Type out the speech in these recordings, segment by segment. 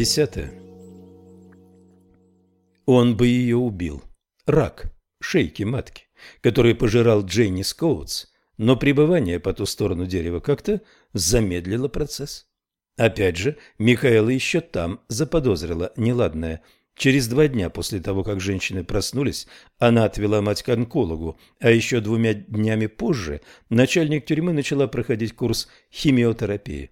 Десятое. Он бы ее убил. Рак, шейки матки, который пожирал Дженни Скоутс, но пребывание по ту сторону дерева как-то замедлило процесс. Опять же, Михаила еще там заподозрила неладное. Через два дня после того, как женщины проснулись, она отвела мать к онкологу, а еще двумя днями позже начальник тюрьмы начала проходить курс химиотерапии.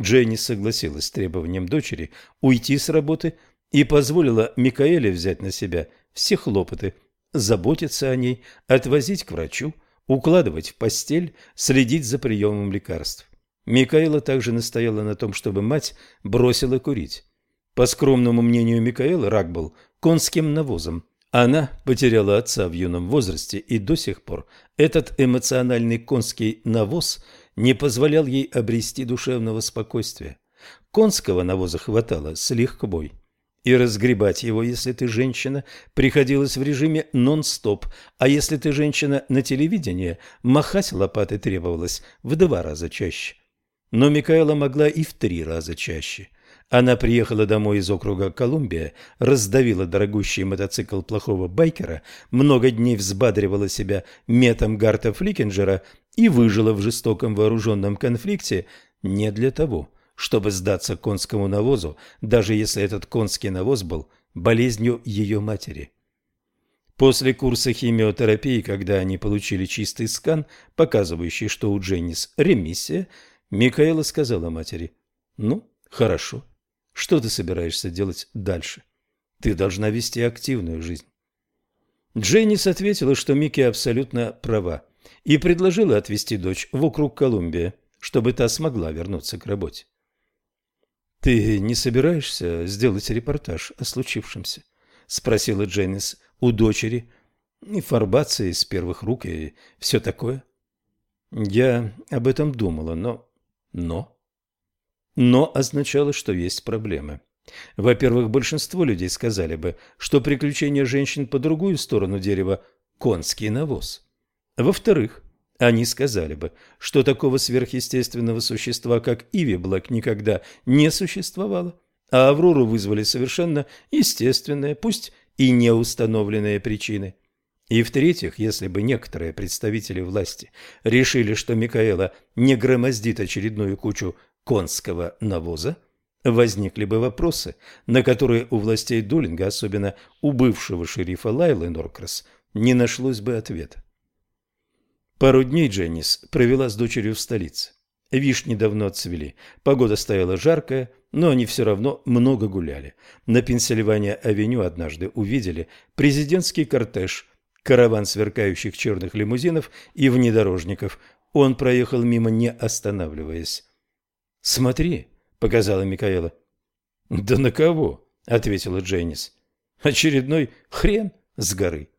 Дженни согласилась с требованием дочери уйти с работы и позволила Микаэле взять на себя все хлопоты, заботиться о ней, отвозить к врачу, укладывать в постель, следить за приемом лекарств. Микаэла также настояла на том, чтобы мать бросила курить. По скромному мнению Микаэла, рак был конским навозом. Она потеряла отца в юном возрасте, и до сих пор этот эмоциональный конский навоз не позволял ей обрести душевного спокойствия. Конского навоза хватало с легкобой. И разгребать его, если ты женщина, приходилось в режиме нон-стоп, а если ты женщина на телевидении, махать лопатой требовалось в два раза чаще. Но Микаэла могла и в три раза чаще. Она приехала домой из округа Колумбия, раздавила дорогущий мотоцикл плохого байкера, много дней взбадривала себя метом Гарта Фликинджера и выжила в жестоком вооруженном конфликте не для того, чтобы сдаться конскому навозу, даже если этот конский навоз был болезнью ее матери. После курса химиотерапии, когда они получили чистый скан, показывающий, что у Дженнис ремиссия, Микаэла сказала матери, «Ну, хорошо. Что ты собираешься делать дальше? Ты должна вести активную жизнь». Дженнис ответила, что Микки абсолютно права и предложила отвезти дочь в округ Колумбия, чтобы та смогла вернуться к работе. — Ты не собираешься сделать репортаж о случившемся? — спросила Дженнис у дочери. — Информация из первых рук и все такое. — Я об этом думала, но... Но... Но означало, что есть проблемы. Во-первых, большинство людей сказали бы, что приключения женщин по другую сторону дерева – конский навоз. Во-вторых, они сказали бы, что такого сверхъестественного существа, как Иви Блэк, никогда не существовало, а Аврору вызвали совершенно естественные, пусть и неустановленные причины. И в-третьих, если бы некоторые представители власти решили, что Микаэла не громоздит очередную кучу конского навоза, возникли бы вопросы, на которые у властей Дулинга, особенно у бывшего шерифа Лайлы Норкрас, не нашлось бы ответа. Пару дней Дженнис провела с дочерью в столице. Вишни давно отцвели, погода стояла жаркая, но они все равно много гуляли. На Пенсильвания-авеню однажды увидели президентский кортеж, караван сверкающих черных лимузинов и внедорожников. Он проехал мимо, не останавливаясь. «Смотри», — показала Микаэла. «Да на кого?» — ответила Дженнис. «Очередной хрен с горы».